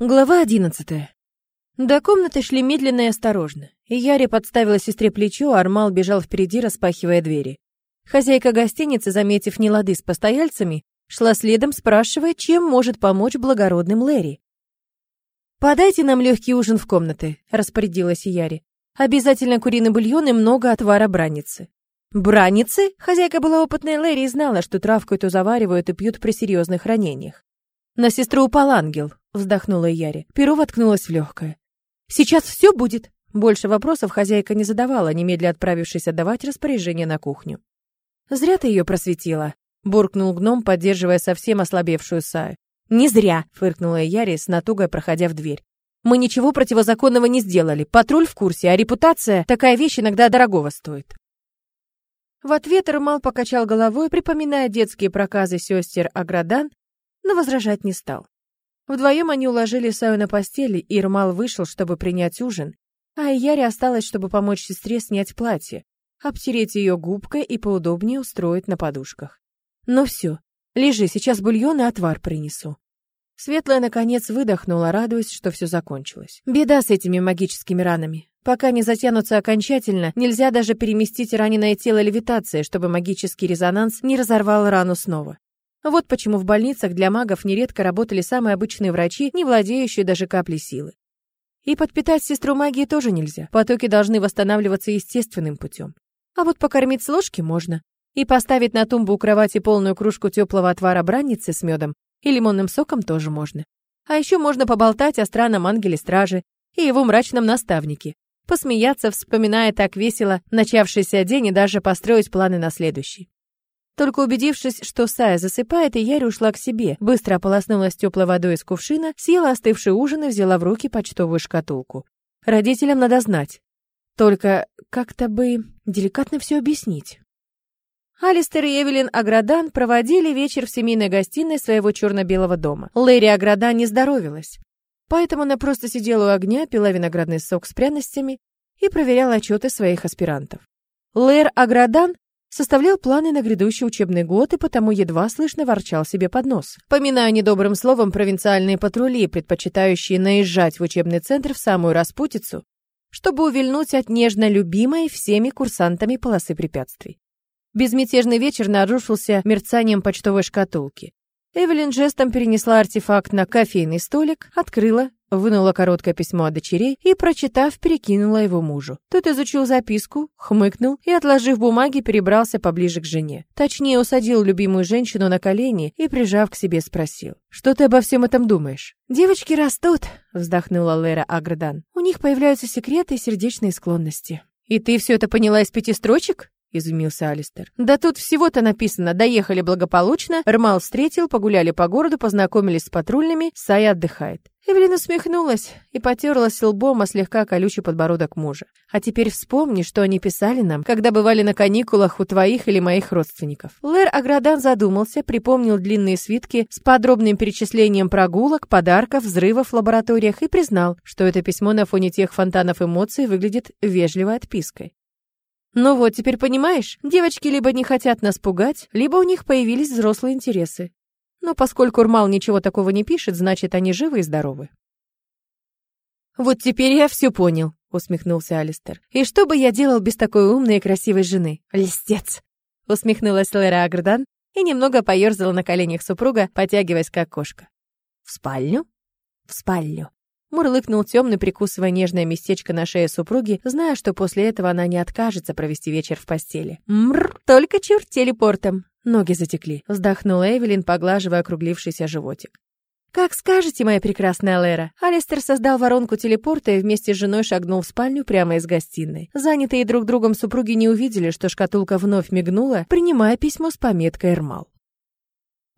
Глава одиннадцатая. До комнаты шли медленно и осторожно. И Яри подставила сестре плечо, а Армал бежал впереди, распахивая двери. Хозяйка гостиницы, заметив нелады с постояльцами, шла следом, спрашивая, чем может помочь благородным Лэри. «Подайте нам легкий ужин в комнаты», — распорядилась Яри. «Обязательно куриный бульон и много отвара браницы». «Браницы?» — хозяйка была опытной Лэри и знала, что травку эту заваривают и пьют при серьезных ранениях. «На сестру упал ангел», — вздохнула Яри. Перо воткнулось в легкое. «Сейчас все будет?» Больше вопросов хозяйка не задавала, немедля отправившись отдавать распоряжение на кухню. «Зря ты ее просветила», — буркнул гном, поддерживая совсем ослабевшую Саю. «Не зря», — фыркнула Яри, с натугой проходя в дверь. «Мы ничего противозаконного не сделали. Патруль в курсе, а репутация — такая вещь иногда дорогого стоит». В ответ Румал покачал головой, припоминая детские проказы сестер Аградан но возражать не стал. Вдвоем они уложили Саю на постели, и Ирмал вышел, чтобы принять ужин, а Яре осталось, чтобы помочь сестре снять платье, обтереть ее губкой и поудобнее устроить на подушках. «Ну все, лежи, сейчас бульон и отвар принесу». Светлая, наконец, выдохнула, радуясь, что все закончилось. Беда с этими магическими ранами. Пока не затянутся окончательно, нельзя даже переместить раненое тело левитацией, чтобы магический резонанс не разорвал рану снова. Вот почему в больницах для магов нередко работали самые обычные врачи, не владеющие даже каплей силы. И подпитать сестру магии тоже нельзя. Потоки должны восстанавливаться естественным путем. А вот покормить с ложки можно. И поставить на тумбу у кровати полную кружку теплого отвара бранницы с медом и лимонным соком тоже можно. А еще можно поболтать о странном ангеле-страже и его мрачном наставнике. Посмеяться, вспоминая так весело начавшийся день и даже построить планы на следующий. Только убедившись, что Сая засыпает, и Яри ушла к себе, быстро ополоснулась теплой водой из кувшина, съела остывший ужин и взяла в руки почтовую шкатулку. Родителям надо знать. Только как-то бы деликатно все объяснить. Алистер и Эвелин Аградан проводили вечер в семейной гостиной своего черно-белого дома. Лэри Аградан не здоровилась. Поэтому она просто сидела у огня, пила виноградный сок с пряностями и проверяла отчеты своих аспирантов. Лэр Аградан Составлял планы на грядущий учебный год и потому едва слышно ворчал себе под нос. Поминая недобрым словом провинциальные патрули, предпочитающие наезжать в учебный центр в самую распутицу, чтобы увильнуть от нежно любимой всеми курсантами полосы препятствий. Безмятежный вечер нарушился мерцанием почтовой шкатулки. Эвелин жестом перенесла артефакт на кофейный столик, открыла, вынула короткое письмо от дочерей и, прочитав, перекинула его мужу. Тот изучил записку, хмыкнул и, отложив бумаги, перебрался поближе к жене. Точнее, усадил любимую женщину на колени и, прижав к себе, спросил. «Что ты обо всем этом думаешь?» «Девочки растут», — вздохнула Лера Аградан. «У них появляются секреты и сердечные склонности». «И ты все это поняла из пяти строчек?» — изумился Алистер. «Да тут всего-то написано. Доехали благополучно, Рмал встретил, погуляли по городу, познакомились с патрульными, Сая отдыхает». Эвелин усмехнулась и потерлась лбом о слегка колючий подбородок мужа. «А теперь вспомни, что они писали нам, когда бывали на каникулах у твоих или моих родственников». Лэр Аградан задумался, припомнил длинные свитки с подробным перечислением прогулок, подарков, взрывов в лабораториях и признал, что это письмо на фоне тех фонтанов эмоций выглядит вежливой отпиской. Ну вот, теперь понимаешь, девочки либо не хотят нас пугать, либо у них появились взрослые интересы. Но поскольку Урмал ничего такого не пишет, значит, они живы и здоровы. Вот теперь я все понял, усмехнулся Алистер. И что бы я делал без такой умной и красивой жены? Листец! Усмехнулась Лера Агрдан и немного поерзала на коленях супруга, потягиваясь как кошка. В спальню? В спальню. Мурлыкнул темный, прикусывая нежное местечко на шее супруги, зная, что после этого она не откажется провести вечер в постели. Мрр, только чур телепортом. Ноги затекли. Вздохнула Эвелин, поглаживая округлившийся животик. «Как скажете, моя прекрасная Лера». Алистер создал воронку телепорта и вместе с женой шагнул в спальню прямо из гостиной. Занятые друг другом супруги не увидели, что шкатулка вновь мигнула, принимая письмо с пометкой «Эрмал».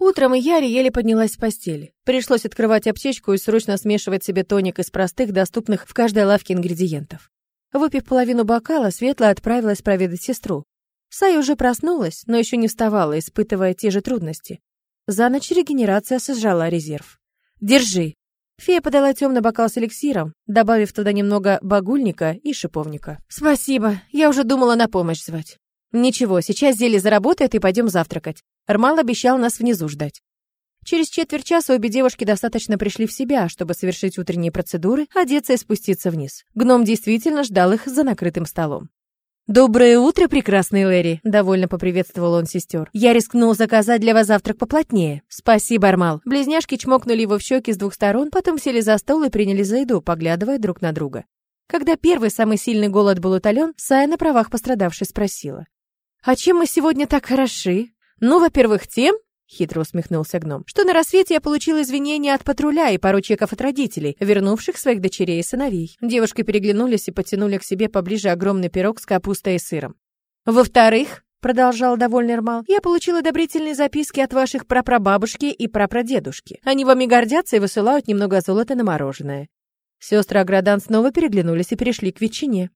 Утром Яри еле поднялась с постели. Пришлось открывать аптечку и срочно смешивать себе тоник из простых, доступных в каждой лавке ингредиентов. Выпив половину бокала, Светла отправилась проведать сестру. Сая уже проснулась, но еще не вставала, испытывая те же трудности. За ночь регенерация сожрала резерв. «Держи!» Фея подала темный бокал с эликсиром, добавив туда немного багульника и шиповника. «Спасибо, я уже думала на помощь звать». «Ничего, сейчас зелье заработает и пойдем завтракать. Армал обещал нас внизу ждать. Через четверть часа обе девушки достаточно пришли в себя, чтобы совершить утренние процедуры, одеться и спуститься вниз. Гном действительно ждал их за накрытым столом. «Доброе утро, прекрасный Лэри!» — довольно поприветствовал он сестер. «Я рискнул заказать для вас завтрак поплотнее». «Спасибо, Армал». Близняшки чмокнули его в щеки с двух сторон, потом сели за стол и приняли за еду, поглядывая друг на друга. Когда первый, самый сильный голод был утолен, Сая на правах пострадавшей спросила. «А чем мы сегодня так хороши?» «Ну, во-первых, тем, Хитро усмехнулся гном. Что на рассвете я получил извинения от патруля и пару чеков от родителей, вернувших своих дочерей и сыновей. Девушки переглянулись и потянули к себе поближе огромный пирог с капустой и сыром. Во-вторых, продолжал довольный Эрмал, я получил одобрительные записки от ваших прапрабабушки и прапрадедушки. Они вами гордятся и высылают немного золота на мороженое. Сестры Аградан снова переглянулись и перешли к ветчине.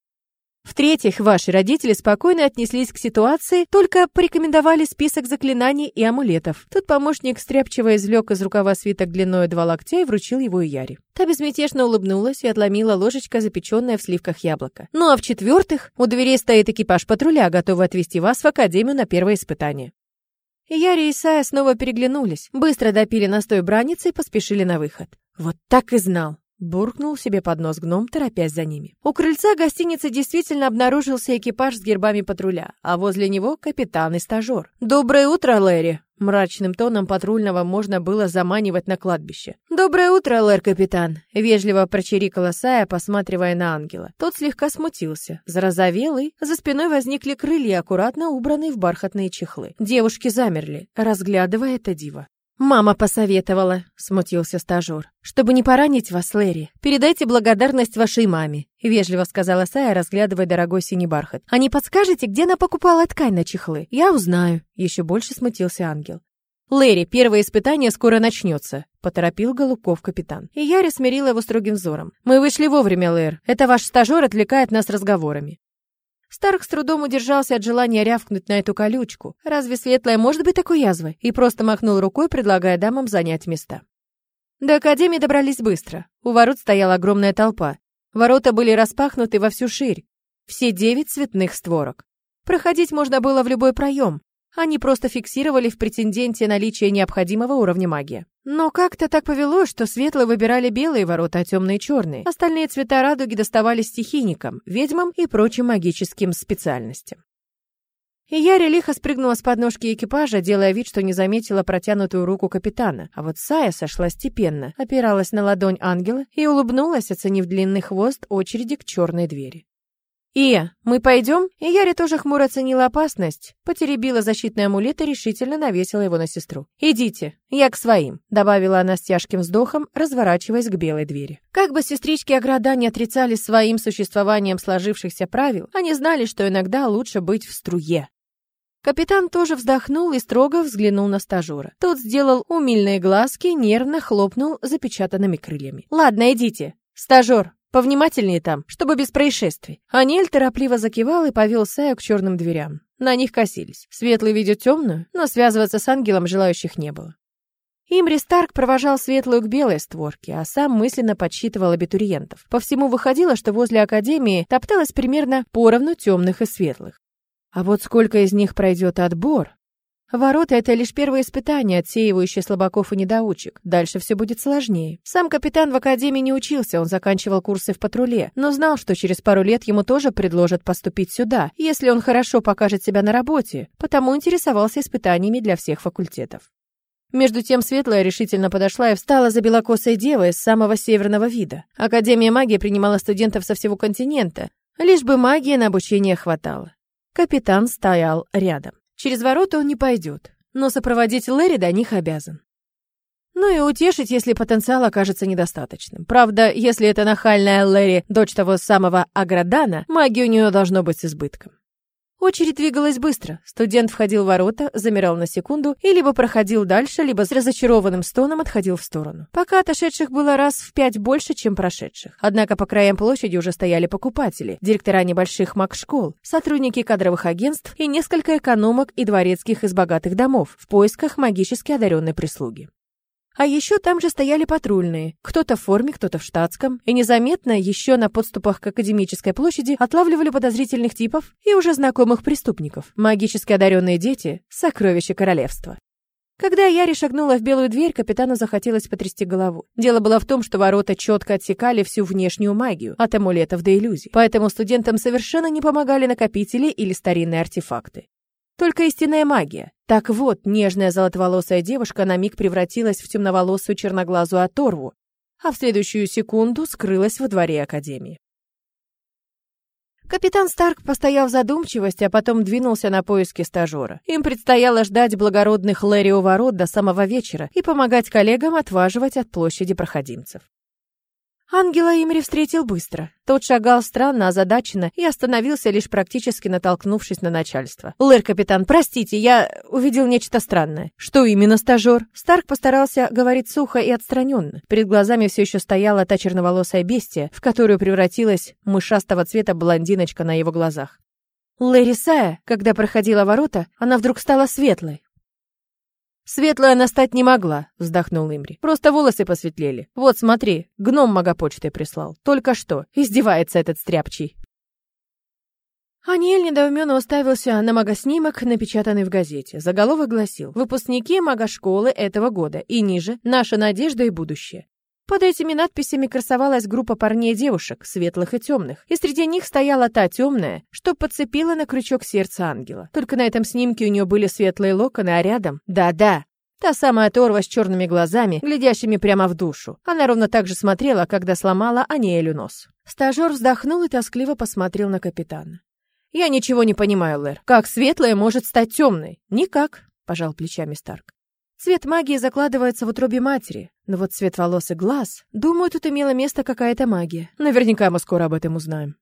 В-третьих, ваши родители спокойно отнеслись к ситуации, только порекомендовали список заклинаний и амулетов. Тут помощник стряпчиво извлек из рукава свиток длиной два локтя и вручил его Яре. Та безмятежно улыбнулась и отломила ложечка, запеченная в сливках яблоко. Ну а в-четвертых, у дверей стоит экипаж патруля, готовый отвезти вас в академию на первое испытание. Яри и Исая снова переглянулись, быстро допили настой браницы и поспешили на выход. Вот так и знал. Буркнул себе под нос гном, торопясь за ними. У крыльца гостиницы действительно обнаружился экипаж с гербами патруля, а возле него капитан и стажер. «Доброе утро, Лэри!» Мрачным тоном патрульного можно было заманивать на кладбище. «Доброе утро, лэр-капитан!» — вежливо прочирикала Сая, посматривая на ангела. Тот слегка смутился. Зарозовелый, за спиной возникли крылья, аккуратно убранные в бархатные чехлы. Девушки замерли, разглядывая это диво. «Мама посоветовала», — смутился стажер. «Чтобы не поранить вас, Лэри, передайте благодарность вашей маме», — вежливо сказала Сая, разглядывая дорогой синий бархат. «А не подскажете, где она покупала ткань на чехлы? Я узнаю», — еще больше смутился ангел. «Лэри, первое испытание скоро начнется», — поторопил Голубков капитан. И Яри смирила его строгим взором. «Мы вышли вовремя, Лэр. Это ваш стажер отвлекает нас разговорами». Старк с трудом удержался от желания рявкнуть на эту колючку. Разве светлая может быть такой язвой? И просто махнул рукой, предлагая дамам занять места. До Академии добрались быстро. У ворот стояла огромная толпа. Ворота были распахнуты во всю ширь. Все девять цветных створок. Проходить можно было в любой проем. Они просто фиксировали в претенденте наличие необходимого уровня магии. Но как-то так повелось, что светлые выбирали белые ворота, а темные — черные. Остальные цвета радуги доставались стихийникам, ведьмам и прочим магическим специальностям. И Яри лихо спрыгнула с подножки экипажа, делая вид, что не заметила протянутую руку капитана. А вот Сая сошла степенно, опиралась на ладонь ангела и улыбнулась, оценив длинный хвост очереди к черной двери. «Ия, мы пойдем?» И Яри тоже хмуро оценила опасность, потеребила защитный амулет и решительно навесила его на сестру. «Идите, я к своим», — добавила она с тяжким вздохом, разворачиваясь к белой двери. Как бы сестрички Ограда не отрицали своим существованием сложившихся правил, они знали, что иногда лучше быть в струе. Капитан тоже вздохнул и строго взглянул на стажера. Тот сделал умильные глазки, нервно хлопнул запечатанными крыльями. «Ладно, идите. Стажер, Повнимательнее там, чтобы без происшествий. Анель торопливо закивал и повел Саю к черным дверям. На них косились. Светлый видит темную, но связываться с ангелом желающих не было. Имри Старк провожал светлую к белой створке, а сам мысленно подсчитывал абитуриентов. По всему выходило, что возле академии топталось примерно поровну темных и светлых. А вот сколько из них пройдет отбор? Ворота — это лишь первое испытание, отсеивающее слабаков и недоучек. Дальше все будет сложнее. Сам капитан в академии не учился, он заканчивал курсы в патруле, но знал, что через пару лет ему тоже предложат поступить сюда, если он хорошо покажет себя на работе, потому интересовался испытаниями для всех факультетов. Между тем Светлая решительно подошла и встала за белокосой девой с самого северного вида. Академия магии принимала студентов со всего континента, лишь бы магии на обучение хватало. Капитан стоял рядом. Через ворота он не пойдет, но сопроводить Лэри до них обязан. Ну и утешить, если потенциал окажется недостаточным. Правда, если это нахальная Лэри, дочь того самого Аградана, магии у нее должно быть с избытком. Очередь двигалась быстро. Студент входил в ворота, замирал на секунду и либо проходил дальше, либо с разочарованным стоном отходил в сторону. Пока отошедших было раз в пять больше, чем прошедших. Однако по краям площади уже стояли покупатели, директора небольших маг-школ, сотрудники кадровых агентств и несколько экономок и дворецких из богатых домов в поисках магически одаренной прислуги. А еще там же стояли патрульные, кто-то в форме, кто-то в штатском, и незаметно еще на подступах к Академической площади отлавливали подозрительных типов и уже знакомых преступников. Магически одаренные дети — сокровища королевства. Когда Яри шагнула в белую дверь, капитану захотелось потрясти голову. Дело было в том, что ворота четко отсекали всю внешнюю магию, от амулетов до иллюзий. Поэтому студентам совершенно не помогали накопители или старинные артефакты. Только истинная магия. Так вот, нежная золотоволосая девушка на миг превратилась в темноволосую черноглазую оторву, а в следующую секунду скрылась во дворе Академии. Капитан Старк постоял в задумчивости, а потом двинулся на поиски стажера. Им предстояло ждать благородных Лэри у ворот до самого вечера и помогать коллегам отваживать от площади проходимцев. Ангела Имри встретил быстро. Тот шагал странно, озадаченно и остановился, лишь практически натолкнувшись на начальство. «Лэр, капитан, простите, я увидел нечто странное». «Что именно, стажер?» Старк постарался говорить сухо и отстраненно. Перед глазами все еще стояла та черноволосая бестия, в которую превратилась мышастого цвета блондиночка на его глазах. Лэри Сая, когда проходила ворота, она вдруг стала светлой, «Светлая она стать не могла», — вздохнул Имри. «Просто волосы посветлели. Вот, смотри, гном магопочтой прислал. Только что. Издевается этот стряпчий». Аниэль недоуменно уставился на магоснимок, напечатанный в газете. Заголовок гласил «Выпускники магошколы этого года» и ниже «Наша надежда и будущее». Под этими надписями красовалась группа парней и девушек, светлых и темных, и среди них стояла та темная, что подцепила на крючок сердце ангела. Только на этом снимке у нее были светлые локоны, а рядом... Да-да, Та самая Торва с черными глазами, глядящими прямо в душу. Она ровно так же смотрела, когда сломала Аниэлю нос. Стажер вздохнул и тоскливо посмотрел на капитана. «Я ничего не понимаю, Лэр. Как светлая может стать темной?» «Никак», — пожал плечами Старк. Цвет магии закладывается в утробе матери, но вот цвет волос и глаз... Думаю, тут имела место какая-то магия. Наверняка мы скоро об этом узнаем.